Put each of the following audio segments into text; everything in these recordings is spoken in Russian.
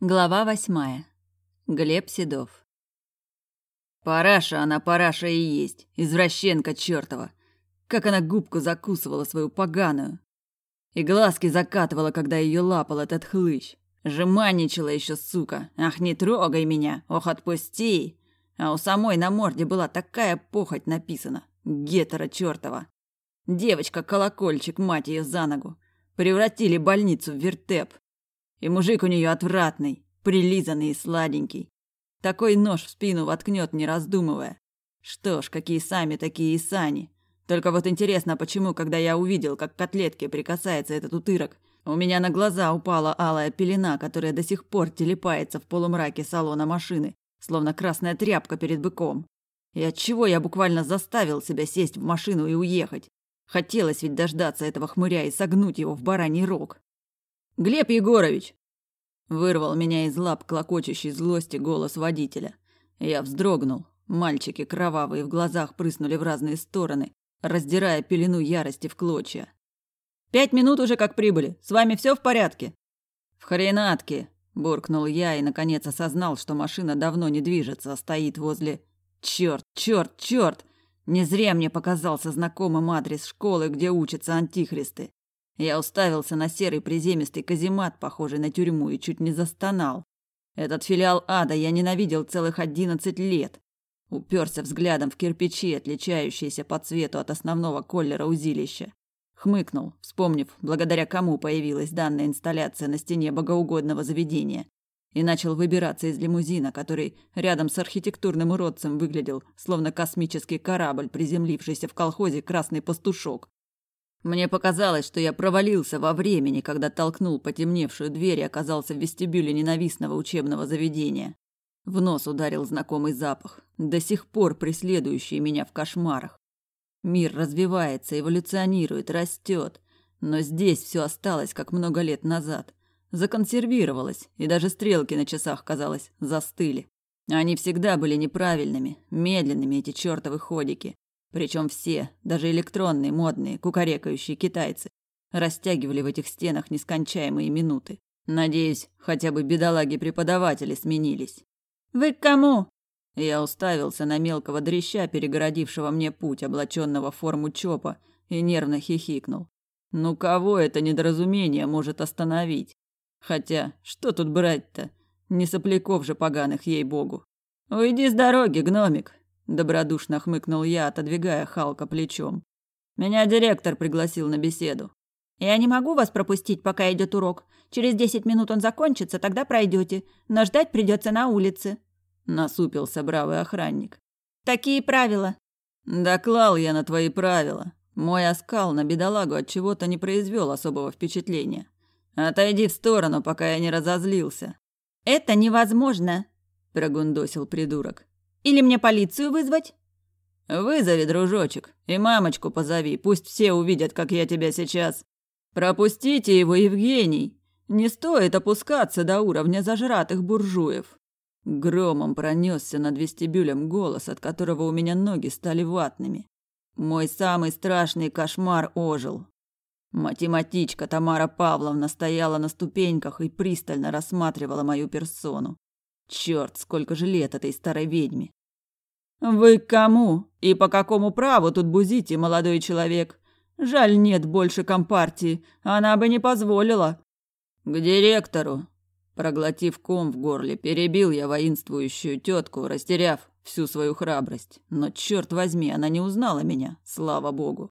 Глава восьмая. Глеб Седов. Параша она, параша и есть, извращенка чертова. Как она губку закусывала свою поганую. И глазки закатывала, когда ее лапал этот хлыщ. Жеманничала еще, сука. Ах, не трогай меня, ох, отпусти. А у самой на морде была такая похоть написана. Гетера чертова. Девочка-колокольчик, мать ее за ногу. Превратили больницу в вертеп. И мужик у нее отвратный, прилизанный и сладенький. Такой нож в спину воткнет, не раздумывая. Что ж, какие сами, такие и сани. Только вот интересно, почему, когда я увидел, как к котлетке прикасается этот утырок, у меня на глаза упала алая пелена, которая до сих пор телепается в полумраке салона машины, словно красная тряпка перед быком. И от чего я буквально заставил себя сесть в машину и уехать? Хотелось ведь дождаться этого хмыря и согнуть его в бараний рог. «Глеб Егорович!» Вырвал меня из лап клокочущей злости голос водителя. Я вздрогнул. Мальчики кровавые в глазах прыснули в разные стороны, раздирая пелену ярости в клочья. «Пять минут уже как прибыли. С вами все в порядке?» «В хренатке!» – буркнул я и, наконец, осознал, что машина давно не движется, а стоит возле... Черт, черт, черт! Не зря мне показался знакомым адрес школы, где учатся антихристы. Я уставился на серый приземистый каземат, похожий на тюрьму, и чуть не застонал. Этот филиал ада я ненавидел целых одиннадцать лет. Уперся взглядом в кирпичи, отличающиеся по цвету от основного коллера узилища. Хмыкнул, вспомнив, благодаря кому появилась данная инсталляция на стене богоугодного заведения. И начал выбираться из лимузина, который рядом с архитектурным уродцем выглядел, словно космический корабль, приземлившийся в колхозе «Красный пастушок». Мне показалось, что я провалился во времени, когда толкнул потемневшую дверь и оказался в вестибюле ненавистного учебного заведения. В нос ударил знакомый запах, до сих пор преследующий меня в кошмарах. Мир развивается, эволюционирует, растет, но здесь все осталось, как много лет назад. Законсервировалось, и даже стрелки на часах, казалось, застыли. Они всегда были неправильными, медленными, эти чертовы ходики. Причем все, даже электронные, модные, кукарекающие китайцы, растягивали в этих стенах нескончаемые минуты. Надеюсь, хотя бы бедолаги-преподаватели сменились. «Вы к кому?» Я уставился на мелкого дрища, перегородившего мне путь, облаченного в форму чопа, и нервно хихикнул. Ну кого это недоразумение может остановить? Хотя, что тут брать-то? Не сопляков же поганых, ей-богу. «Уйди с дороги, гномик!» Добродушно хмыкнул я, отодвигая Халка плечом. Меня директор пригласил на беседу. Я не могу вас пропустить, пока идет урок. Через десять минут он закончится, тогда пройдете. Но ждать придется на улице. Насупился бравый охранник. Такие правила. Доклал я на твои правила. Мой оскал на бедолагу от чего-то не произвел особого впечатления. Отойди в сторону, пока я не разозлился. Это невозможно, прогундосил придурок. Или мне полицию вызвать?» «Вызови, дружочек, и мамочку позови, пусть все увидят, как я тебя сейчас. Пропустите его, Евгений. Не стоит опускаться до уровня зажратых буржуев». Громом пронесся над вестибюлем голос, от которого у меня ноги стали ватными. Мой самый страшный кошмар ожил. Математичка Тамара Павловна стояла на ступеньках и пристально рассматривала мою персону. Черт, сколько же лет этой старой ведьме. «Вы к кому? И по какому праву тут бузите, молодой человек? Жаль, нет больше компартии. Она бы не позволила». «К директору». Проглотив ком в горле, перебил я воинствующую тетку, растеряв всю свою храбрость. Но, черт возьми, она не узнала меня, слава богу.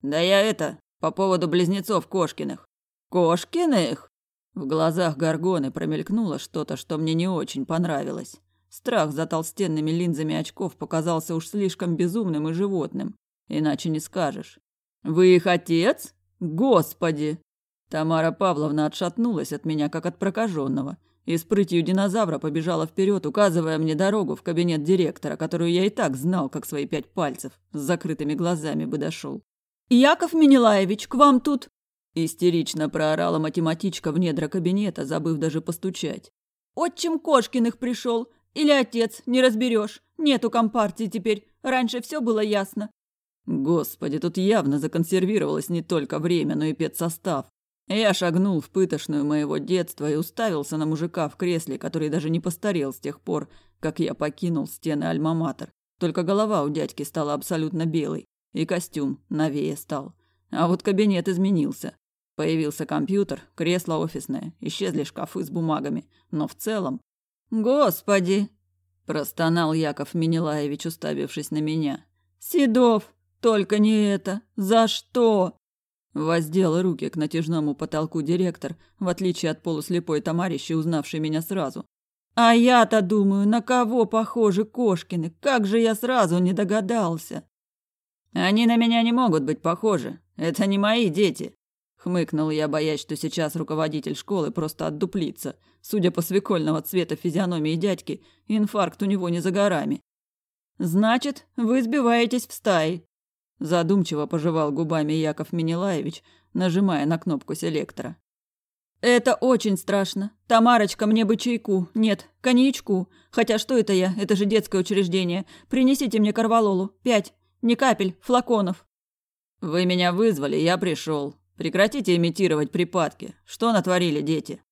«Да я это, по поводу близнецов Кошкиных». «Кошкиных?» В глазах Горгоны промелькнуло что-то, что мне не очень понравилось. Страх за толстенными линзами очков показался уж слишком безумным и животным. Иначе не скажешь. «Вы их отец? Господи!» Тамара Павловна отшатнулась от меня, как от прокаженного, и с прытью динозавра побежала вперед, указывая мне дорогу в кабинет директора, которую я и так знал, как свои пять пальцев, с закрытыми глазами бы дошел. «Яков Менелаевич, к вам тут...» Истерично проорала математичка в недра кабинета, забыв даже постучать. «Отчим Кошкиных пришел. Или отец, не разберешь. Нету компартии теперь. Раньше все было ясно. Господи, тут явно законсервировалось не только время, но и педсостав. Я шагнул в пытошную моего детства и уставился на мужика в кресле, который даже не постарел с тех пор, как я покинул стены Альма-Матер. Только голова у дядьки стала абсолютно белой, и костюм новее стал. А вот кабинет изменился. Появился компьютер, кресло офисное, исчезли шкафы с бумагами. Но в целом... «Господи!» – простонал Яков Минилаевич, уставившись на меня. «Седов! Только не это! За что?» Воздел руки к натяжному потолку директор, в отличие от полуслепой Тамарищи, узнавшей меня сразу. «А я-то думаю, на кого похожи Кошкины? Как же я сразу не догадался!» «Они на меня не могут быть похожи. Это не мои дети!» Хмыкнул я, боясь, что сейчас руководитель школы просто отдуплится. Судя по свекольного цвета физиономии дядьки, инфаркт у него не за горами. «Значит, вы сбиваетесь в стаи», – задумчиво пожевал губами Яков Минилаевич, нажимая на кнопку селектора. «Это очень страшно. Тамарочка, мне бы чайку. Нет, коньячку. Хотя что это я? Это же детское учреждение. Принесите мне корвалолу. Пять. Не капель, флаконов». «Вы меня вызвали, я пришел. Прекратите имитировать припадки. Что натворили дети?»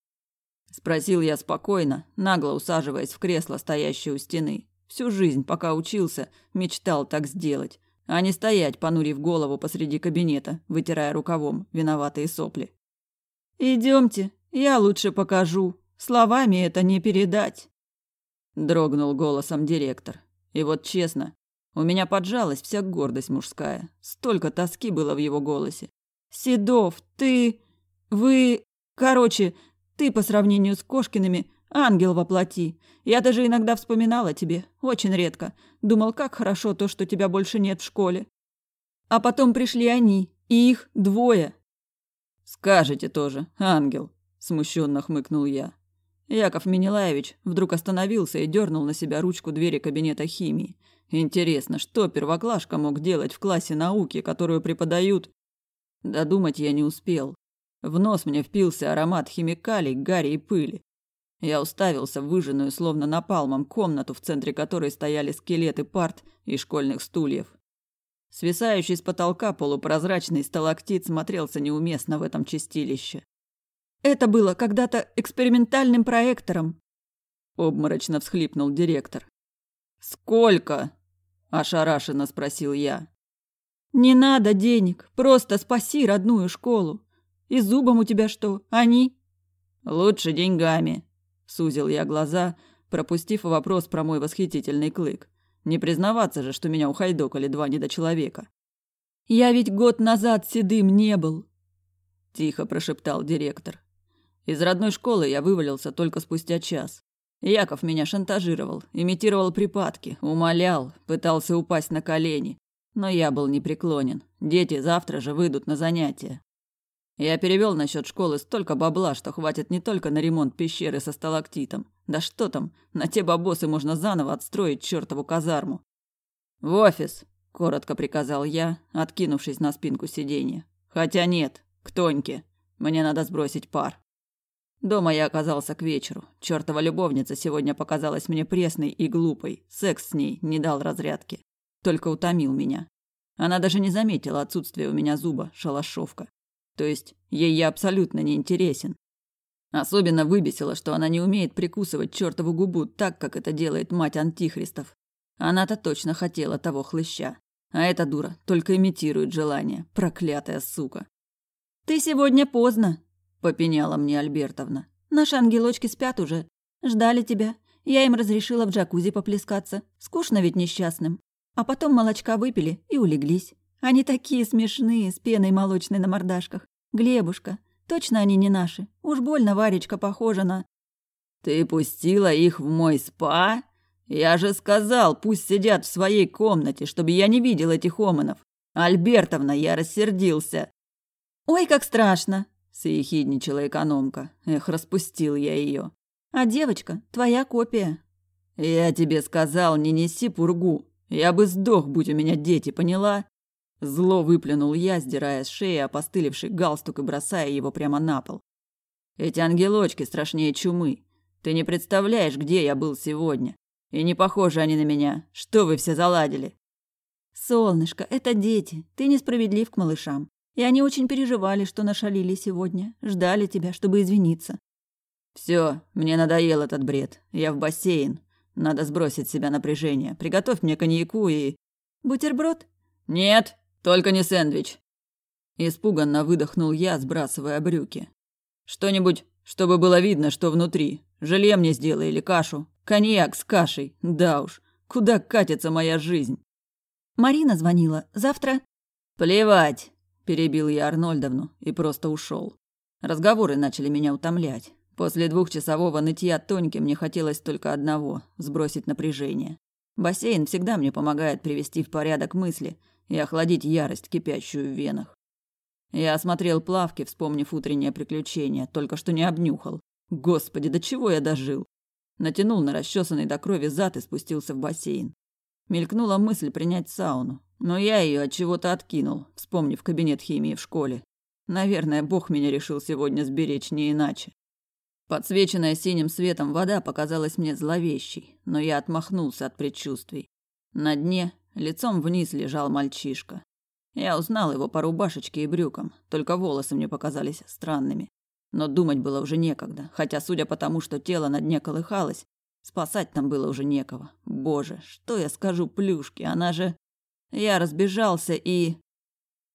Спросил я спокойно, нагло усаживаясь в кресло, стоящее у стены. Всю жизнь, пока учился, мечтал так сделать, а не стоять, понурив голову посреди кабинета, вытирая рукавом виноватые сопли. «Идемте, я лучше покажу. Словами это не передать», – дрогнул голосом директор. И вот честно, у меня поджалась вся гордость мужская. Столько тоски было в его голосе. Седов, ты... Вы... Короче, ты по сравнению с Кошкиными ангел воплоти. Я даже иногда вспоминала тебе, очень редко. Думал, как хорошо то, что тебя больше нет в школе. А потом пришли они, и их двое. Скажете тоже, ангел, смущенно хмыкнул я. Яков Минилаевич вдруг остановился и дернул на себя ручку двери кабинета химии. Интересно, что первоклашка мог делать в классе науки, которую преподают Додумать я не успел. В нос мне впился аромат химикалий, гари и пыли. Я уставился в выжженную, словно напалмом, комнату, в центре которой стояли скелеты парт и школьных стульев. Свисающий с потолка полупрозрачный сталактит смотрелся неуместно в этом чистилище. «Это было когда-то экспериментальным проектором», – обморочно всхлипнул директор. «Сколько?» – ошарашенно спросил я. Не надо денег, просто спаси родную школу. И зубом у тебя что, они? Лучше деньгами, сузил я глаза, пропустив вопрос про мой восхитительный клык. Не признаваться же, что меня ухайдокали два недочеловека. Я ведь год назад седым не был, тихо прошептал директор. Из родной школы я вывалился только спустя час. Яков меня шантажировал, имитировал припадки, умолял, пытался упасть на колени. Но я был непреклонен. Дети завтра же выйдут на занятия. Я перевел насчет школы столько бабла, что хватит не только на ремонт пещеры со сталактитом. Да что там, на те бабосы можно заново отстроить чертову казарму. «В офис!» – коротко приказал я, откинувшись на спинку сиденья. «Хотя нет, к Тоньке. Мне надо сбросить пар». Дома я оказался к вечеру. Чёртова любовница сегодня показалась мне пресной и глупой. Секс с ней не дал разрядки только утомил меня. Она даже не заметила отсутствия у меня зуба, шалашовка. То есть ей я абсолютно не интересен. Особенно выбесило, что она не умеет прикусывать чертову губу так, как это делает мать антихристов. Она-то точно хотела того хлыща. А эта дура только имитирует желание, проклятая сука. «Ты сегодня поздно», – попеняла мне Альбертовна. «Наши ангелочки спят уже. Ждали тебя. Я им разрешила в джакузи поплескаться. Скучно ведь несчастным». А потом молочка выпили и улеглись. Они такие смешные, с пеной молочной на мордашках. Глебушка. Точно они не наши. Уж больно Варечка похожа на... Ты пустила их в мой спа? Я же сказал, пусть сидят в своей комнате, чтобы я не видел этих оманов. Альбертовна, я рассердился. Ой, как страшно, съехидничала экономка. Эх, распустил я ее. А девочка, твоя копия. Я тебе сказал, не неси пургу. Я бы сдох, будь у меня дети, поняла? Зло выплюнул я, сдирая с шеи опостылевший галстук и бросая его прямо на пол. Эти ангелочки страшнее чумы. Ты не представляешь, где я был сегодня. И не похожи они на меня. Что вы все заладили? Солнышко, это дети. Ты несправедлив к малышам. И они очень переживали, что нашалили сегодня. Ждали тебя, чтобы извиниться. Все, мне надоел этот бред. Я в бассейн. Надо сбросить с себя напряжение. Приготовь мне коньяку и... Бутерброд? Нет, только не сэндвич. Испуганно выдохнул я, сбрасывая брюки. Что-нибудь, чтобы было видно, что внутри. Желе мне сделай или кашу. Коньяк с кашей. Да уж, куда катится моя жизнь? Марина звонила. Завтра... Плевать, перебил я Арнольдовну и просто ушел. Разговоры начали меня утомлять. После двухчасового нытья Тоньки мне хотелось только одного – сбросить напряжение. Бассейн всегда мне помогает привести в порядок мысли и охладить ярость, кипящую в венах. Я осмотрел плавки, вспомнив утреннее приключение, только что не обнюхал. Господи, до чего я дожил? Натянул на расчесанный до крови зад и спустился в бассейн. Мелькнула мысль принять сауну, но я ее от чего-то откинул, вспомнив кабинет химии в школе. Наверное, Бог меня решил сегодня сберечь не иначе. Подсвеченная синим светом вода показалась мне зловещей, но я отмахнулся от предчувствий. На дне, лицом вниз, лежал мальчишка. Я узнал его по рубашечке и брюкам, только волосы мне показались странными. Но думать было уже некогда, хотя, судя по тому, что тело на дне колыхалось, спасать там было уже некого. Боже, что я скажу плюшке, она же... Я разбежался и...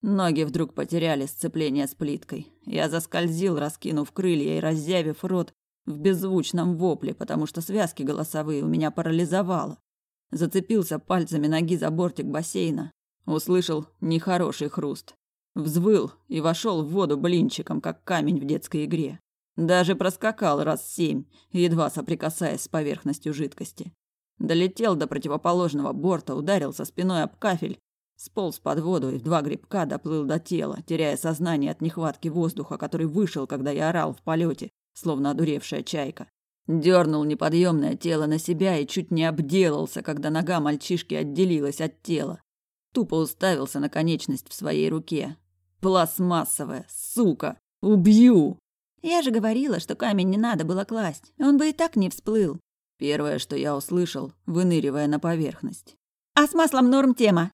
Ноги вдруг потеряли сцепление с плиткой. Я заскользил, раскинув крылья и раззявив рот в беззвучном вопле, потому что связки голосовые у меня парализовало. Зацепился пальцами ноги за бортик бассейна, Услышал нехороший хруст. Взвыл и вошел в воду блинчиком, как камень в детской игре. Даже проскакал раз семь, едва соприкасаясь с поверхностью жидкости. Долетел до противоположного борта, ударился спиной об кафель, сполз под воду и в два грибка доплыл до тела, теряя сознание от нехватки воздуха, который вышел, когда я орал в полете, словно одуревшая чайка. Дернул неподъемное тело на себя и чуть не обделался, когда нога мальчишки отделилась от тела. Тупо уставился на конечность в своей руке. Пластмассовая, сука! Убью! Я же говорила, что камень не надо было класть. Он бы и так не всплыл. Первое, что я услышал, выныривая на поверхность. А с маслом норм тема.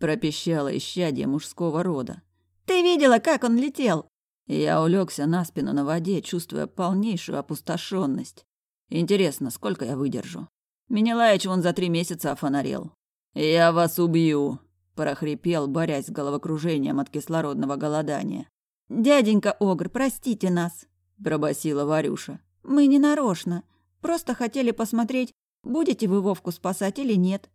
Пропищало исчадие мужского рода. Ты видела, как он летел? Я улегся на спину на воде, чувствуя полнейшую опустошенность. Интересно, сколько я выдержу? Менелаич вон за три месяца офонарел. «Я вас убью!» прохрипел, борясь с головокружением от кислородного голодания. Дяденька Огр, простите нас, пробасила Варюша. Мы не нарочно, просто хотели посмотреть, будете вы Вовку спасать или нет.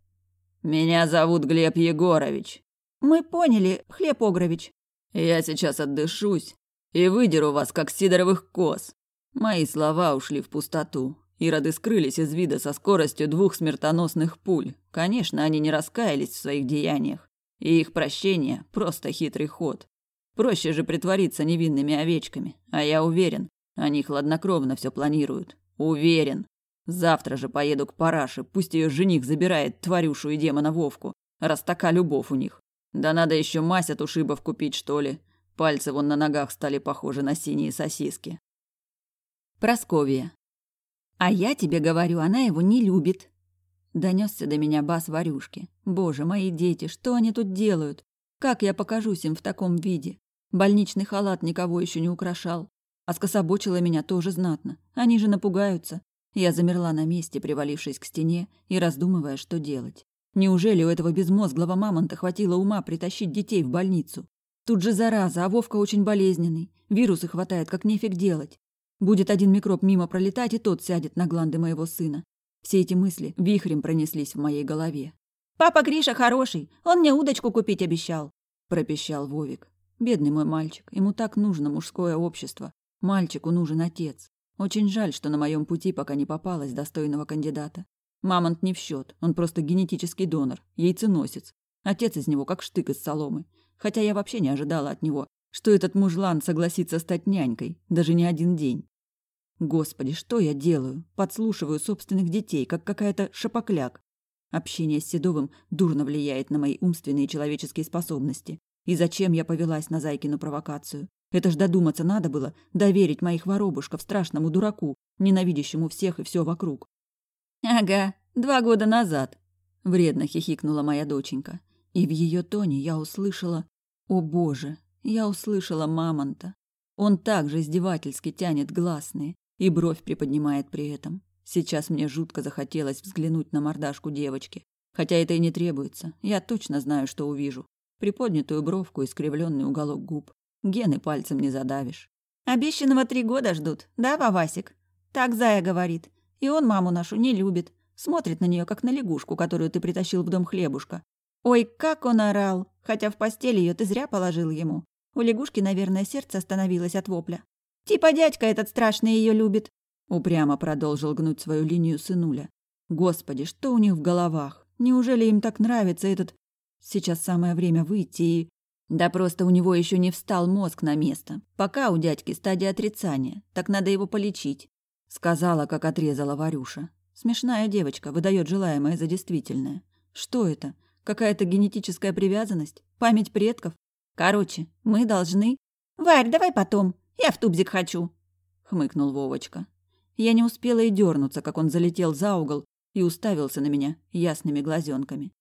Меня зовут Глеб Егорович. Мы поняли, Хлеб Огрович. Я сейчас отдышусь и выдеру вас, как сидоровых коз. Мои слова ушли в пустоту. Ироды скрылись из вида со скоростью двух смертоносных пуль. Конечно, они не раскаялись в своих деяниях. И их прощение – просто хитрый ход. Проще же притвориться невинными овечками. А я уверен, они хладнокровно все планируют. Уверен. Завтра же поеду к параше, пусть ее жених забирает тварюшу и демона Вовку, раз така любовь у них. Да надо еще мазь от ушибов купить, что ли. Пальцы вон на ногах стали похожи на синие сосиски. Просковия. А я тебе говорю, она его не любит. Донесся до меня бас Варюшки. Боже, мои дети, что они тут делают? Как я покажусь им в таком виде? Больничный халат никого еще не украшал. А скособочило меня тоже знатно. Они же напугаются. Я замерла на месте, привалившись к стене и раздумывая, что делать. Неужели у этого безмозглого мамонта хватило ума притащить детей в больницу? Тут же зараза, а Вовка очень болезненный. Вирусы хватает, как нефиг делать. Будет один микроб мимо пролетать, и тот сядет на гланды моего сына. Все эти мысли вихрем пронеслись в моей голове. «Папа Гриша хороший, он мне удочку купить обещал», – пропищал Вовик. «Бедный мой мальчик, ему так нужно мужское общество. Мальчику нужен отец. Очень жаль, что на моем пути пока не попалось достойного кандидата. Мамонт не в счет, он просто генетический донор, яйценосец. Отец из него как штык из соломы. Хотя я вообще не ожидала от него, что этот мужлан согласится стать нянькой, даже не один день. Господи, что я делаю? Подслушиваю собственных детей, как какая-то шапокляк. Общение с Седовым дурно влияет на мои умственные и человеческие способности. И зачем я повелась на Зайкину провокацию? Это ж додуматься надо было, доверить моих воробушков страшному дураку, ненавидящему всех и все вокруг. «Ага, два года назад», — вредно хихикнула моя доченька. И в ее тоне я услышала «О боже, Я услышала мамонта. Он также издевательски тянет гласные и бровь приподнимает при этом. Сейчас мне жутко захотелось взглянуть на мордашку девочки. Хотя это и не требуется. Я точно знаю, что увижу. Приподнятую бровку и скривленный уголок губ. Гены пальцем не задавишь. Обещанного три года ждут, да, Вавасик? Так Зая говорит. И он маму нашу не любит. Смотрит на нее как на лягушку, которую ты притащил в дом хлебушка. Ой, как он орал! Хотя в постель ее ты зря положил ему. У лягушки, наверное, сердце остановилось от вопля. Типа дядька этот страшный ее любит. Упрямо продолжил гнуть свою линию сынуля. Господи, что у них в головах? Неужели им так нравится этот... Сейчас самое время выйти и... Да просто у него еще не встал мозг на место. Пока у дядьки стадия отрицания, так надо его полечить. Сказала, как отрезала Варюша. Смешная девочка, выдает желаемое за действительное. Что это? Какая-то генетическая привязанность? Память предков? Короче, мы должны... «Варь, давай потом. Я в тубзик хочу», — хмыкнул Вовочка. Я не успела и дернуться, как он залетел за угол и уставился на меня ясными глазенками.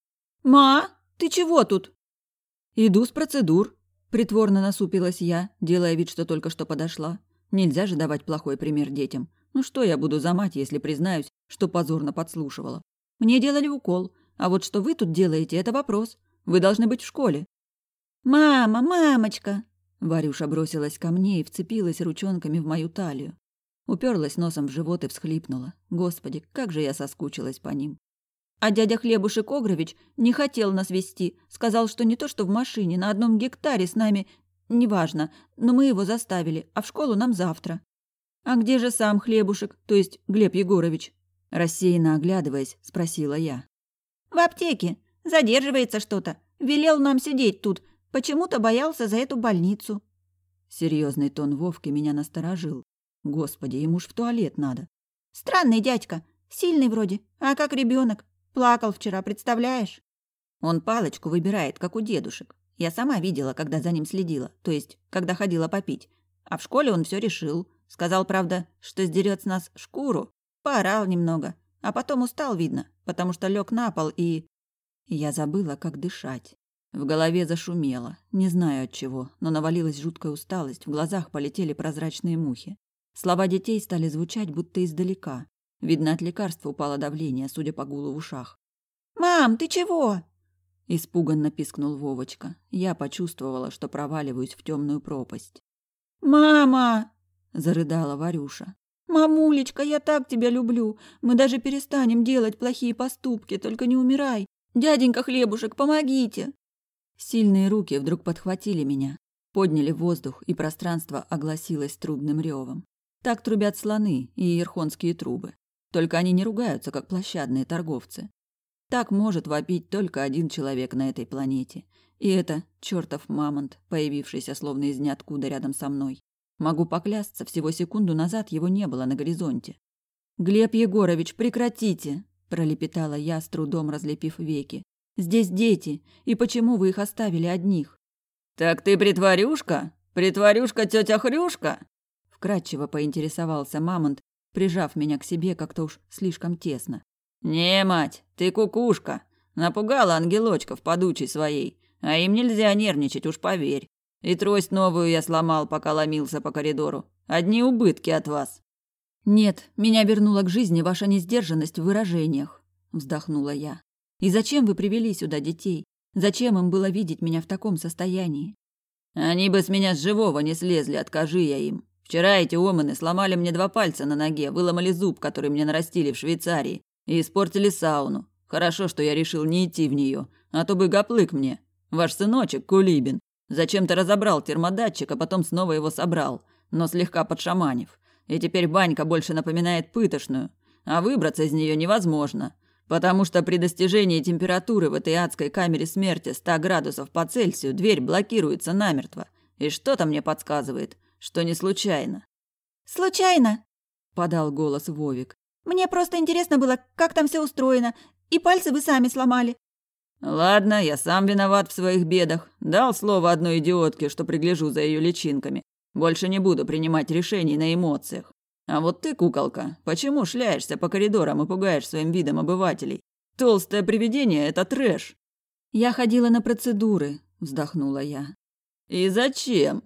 «Ма, ты чего тут?» «Иду с процедур», — притворно насупилась я, делая вид, что только что подошла. Нельзя же давать плохой пример детям. Ну что я буду за мать, если признаюсь, что позорно подслушивала? Мне делали укол, а вот что вы тут делаете, это вопрос. Вы должны быть в школе. «Мама, мамочка!» Варюша бросилась ко мне и вцепилась ручонками в мою талию. Уперлась носом в живот и всхлипнула. Господи, как же я соскучилась по ним. А дядя Хлебушек Огрович не хотел нас вести. Сказал, что не то что в машине, на одном гектаре с нами... Неважно, но мы его заставили, а в школу нам завтра. А где же сам Хлебушек, то есть Глеб Егорович? Рассеянно оглядываясь, спросила я. В аптеке. Задерживается что-то. Велел нам сидеть тут. Почему-то боялся за эту больницу. Серьезный тон Вовки меня насторожил. Господи, ему ж в туалет надо. Странный дядька. Сильный вроде. А как ребенок. Плакал вчера, представляешь? Он палочку выбирает, как у дедушек. Я сама видела, когда за ним следила. То есть, когда ходила попить. А в школе он все решил. Сказал, правда, что сдерет с нас шкуру. Поорал немного. А потом устал, видно, потому что лег на пол и... Я забыла, как дышать. В голове зашумело, не знаю от чего, но навалилась жуткая усталость, в глазах полетели прозрачные мухи. Слова детей стали звучать будто издалека. Видно, от лекарства упало давление, судя по гулу в ушах. «Мам, ты чего?» Испуганно пискнул Вовочка. Я почувствовала, что проваливаюсь в темную пропасть. «Мама!» – зарыдала Варюша. «Мамулечка, я так тебя люблю. Мы даже перестанем делать плохие поступки, только не умирай. Дяденька Хлебушек, помогите!» Сильные руки вдруг подхватили меня, подняли воздух, и пространство огласилось трубным ревом. Так трубят слоны и ерхонские трубы. Только они не ругаются, как площадные торговцы. Так может вопить только один человек на этой планете. И это чертов мамонт, появившийся словно из ниоткуда рядом со мной. Могу поклясться, всего секунду назад его не было на горизонте. «Глеб Егорович, прекратите!» – пролепетала я, с трудом разлепив веки. «Здесь дети, и почему вы их оставили одних?» «Так ты притворюшка? Притворюшка тетя Хрюшка?» Вкратчиво поинтересовался мамонт, прижав меня к себе как-то уж слишком тесно. «Не, мать, ты кукушка. Напугала ангелочков подучей своей. А им нельзя нервничать, уж поверь. И трость новую я сломал, пока ломился по коридору. Одни убытки от вас. Нет, меня вернула к жизни ваша несдержанность в выражениях, вздохнула я. И зачем вы привели сюда детей? Зачем им было видеть меня в таком состоянии? Они бы с меня с живого не слезли, откажи я им. Вчера эти оманы сломали мне два пальца на ноге, выломали зуб, который мне нарастили в Швейцарии, и испортили сауну. Хорошо, что я решил не идти в нее, а то бы гоплык мне. Ваш сыночек, Кулибин, Зачем-то разобрал термодатчик, а потом снова его собрал, но слегка подшаманив. И теперь банька больше напоминает пытошную, а выбраться из нее невозможно, потому что при достижении температуры в этой адской камере смерти 100 градусов по Цельсию дверь блокируется намертво. И что-то мне подсказывает, что не случайно. «Случайно?» – подал голос Вовик. «Мне просто интересно было, как там все устроено, и пальцы вы сами сломали. Ладно, я сам виноват в своих бедах. Дал слово одной идиотке, что пригляжу за ее личинками. Больше не буду принимать решений на эмоциях. А вот ты, куколка, почему шляешься по коридорам и пугаешь своим видом обывателей? Толстое привидение – это трэш. Я ходила на процедуры, вздохнула я. И зачем?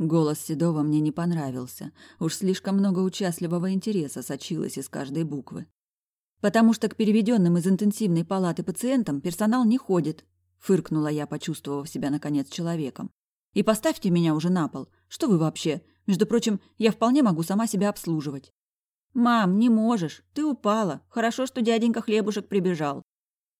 Голос Седова мне не понравился. Уж слишком много участливого интереса сочилось из каждой буквы. «Потому что к переведенным из интенсивной палаты пациентам персонал не ходит», — фыркнула я, почувствовав себя, наконец, человеком. «И поставьте меня уже на пол. Что вы вообще? Между прочим, я вполне могу сама себя обслуживать». «Мам, не можешь. Ты упала. Хорошо, что дяденька Хлебушек прибежал».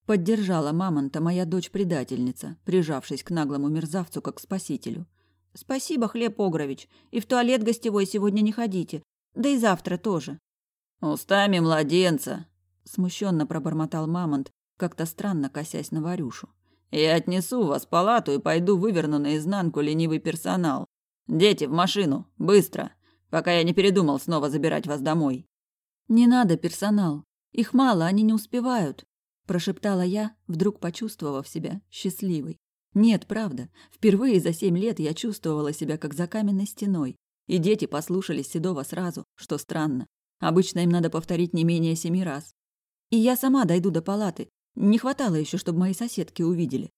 Поддержала мамонта моя дочь-предательница, прижавшись к наглому мерзавцу как к спасителю. «Спасибо, Хлеб Огрович. И в туалет гостевой сегодня не ходите. Да и завтра тоже». «Устами младенца», — смущенно пробормотал мамонт, как-то странно косясь на Варюшу. «Я отнесу вас в палату и пойду выверну наизнанку ленивый персонал. Дети, в машину! Быстро! Пока я не передумал снова забирать вас домой». «Не надо персонал. Их мало, они не успевают», – прошептала я, вдруг почувствовав себя счастливой. Нет, правда. Впервые за семь лет я чувствовала себя как за каменной стеной. И дети послушались Седова сразу, что странно. Обычно им надо повторить не менее семи раз. И я сама дойду до палаты. Не хватало еще, чтобы мои соседки увидели.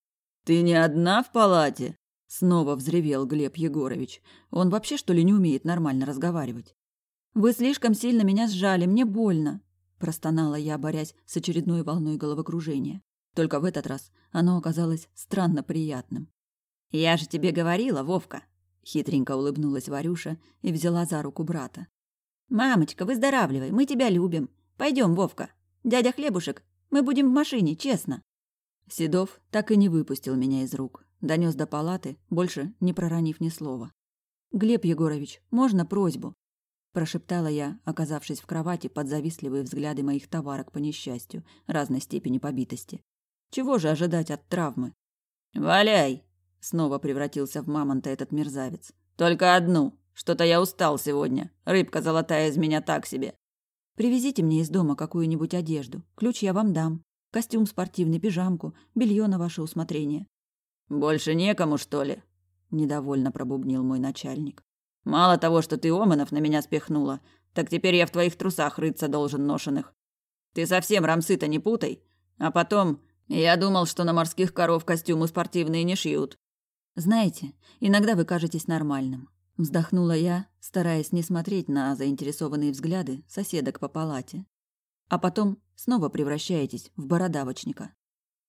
«Ты не одна в палате?» Снова взревел Глеб Егорович. Он вообще, что ли, не умеет нормально разговаривать? «Вы слишком сильно меня сжали, мне больно!» Простонала я, борясь с очередной волной головокружения. Только в этот раз оно оказалось странно приятным. «Я же тебе говорила, Вовка!» Хитренько улыбнулась Варюша и взяла за руку брата. «Мамочка, выздоравливай, мы тебя любим. Пойдем, Вовка. Дядя Хлебушек, мы будем в машине, честно». Седов так и не выпустил меня из рук. Донес до палаты, больше не проронив ни слова. «Глеб Егорович, можно просьбу?» Прошептала я, оказавшись в кровати под завистливые взгляды моих товарок по несчастью, разной степени побитости. Чего же ожидать от травмы? «Валяй!» — снова превратился в мамонта этот мерзавец. «Только одну. Что-то я устал сегодня. Рыбка золотая из меня так себе». «Привезите мне из дома какую-нибудь одежду. Ключ я вам дам. Костюм спортивный, пижамку, белье на ваше усмотрение». «Больше некому, что ли?» — недовольно пробубнил мой начальник. «Мало того, что ты Оманов на меня спихнула, так теперь я в твоих трусах рыться должен ношеных. Ты совсем рамсы-то не путай. А потом я думал, что на морских коров костюмы спортивные не шьют. Знаете, иногда вы кажетесь нормальным. Вздохнула я, стараясь не смотреть на заинтересованные взгляды соседок по палате. А потом снова превращаетесь в бородавочника.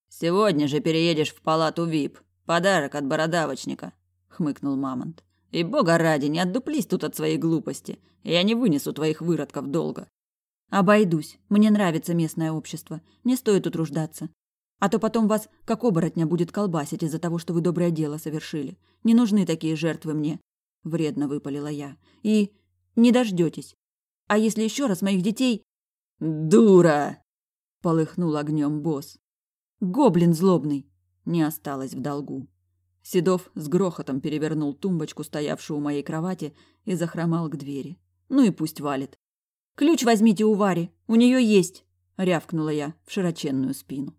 «Сегодня же переедешь в палату ВИП. Подарок от бородавочника», — хмыкнул Мамонт. «И бога ради, не отдуплись тут от своей глупости. Я не вынесу твоих выродков долго». «Обойдусь. Мне нравится местное общество. Не стоит утруждаться. А то потом вас, как оборотня, будет колбасить из-за того, что вы доброе дело совершили. Не нужны такие жертвы мне. Вредно выпалила я. И не дождетесь. А если еще раз моих детей... Дура! Полыхнул огнем босс. Гоблин злобный. Не осталось в долгу. Седов с грохотом перевернул тумбочку, стоявшую у моей кровати, и захромал к двери. Ну и пусть валит. «Ключ возьмите у Вари, у нее есть!» — рявкнула я в широченную спину.